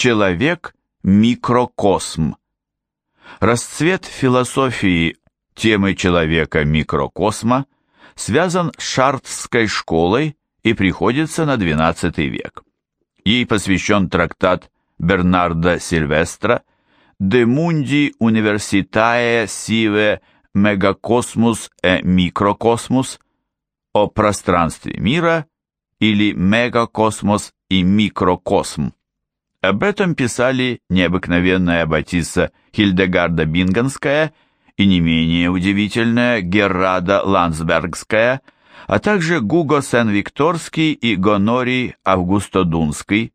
Человек – микрокосм. Расцвет философии темы человека-микрокосма связан с Шартской школой и приходится на XII век. Ей посвящен трактат Бернарда Сильвестра «De mundi universitae sive megacosmus e microcosmus» о пространстве мира или мегакосмос и микрокосм. Об этом писали необыкновенная Батисса Хильдегарда Бинганская и не менее удивительная Геррада Ландсбергская, а также Гуго Сен-Викторский и Гонорий Августодунский.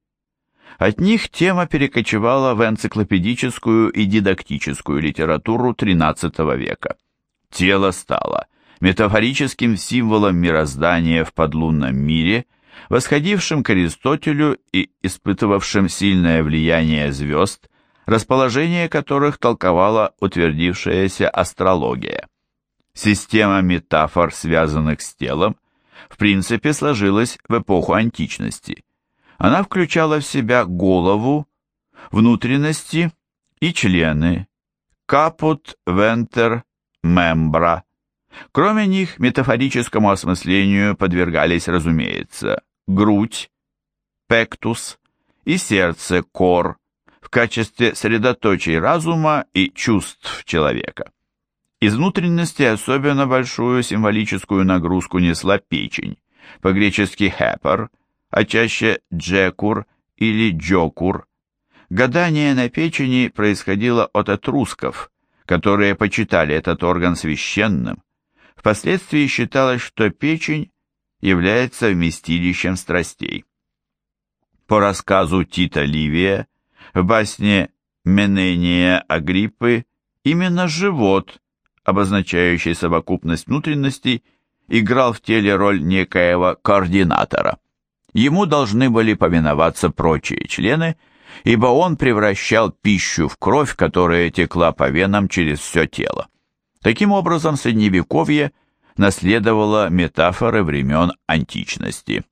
От них тема перекочевала в энциклопедическую и дидактическую литературу XIII века. Тело стало метафорическим символом мироздания в подлунном мире – восходившим к Аристотелю и испытывавшим сильное влияние звезд, расположение которых толковала утвердившаяся астрология. Система метафор, связанных с телом, в принципе сложилась в эпоху античности. Она включала в себя голову, внутренности и члены, капут, вентер, мембра. Кроме них, метафорическому осмыслению подвергались, разумеется, грудь, пектус и сердце, кор, в качестве средоточий разума и чувств человека. Из внутренности особенно большую символическую нагрузку несла печень, по-гречески «хепер», а чаще «джекур» или «джокур». Гадание на печени происходило от этрусков, которые почитали этот орган священным. Впоследствии считалось, что печень является вместилищем страстей. По рассказу Тита Ливия, в басне Менения Агриппы именно живот, обозначающий совокупность внутренностей, играл в теле роль некоего координатора. Ему должны были повиноваться прочие члены, ибо он превращал пищу в кровь, которая текла по венам через все тело. Таким образом, Средневековье – наследовала метафоры времен античности.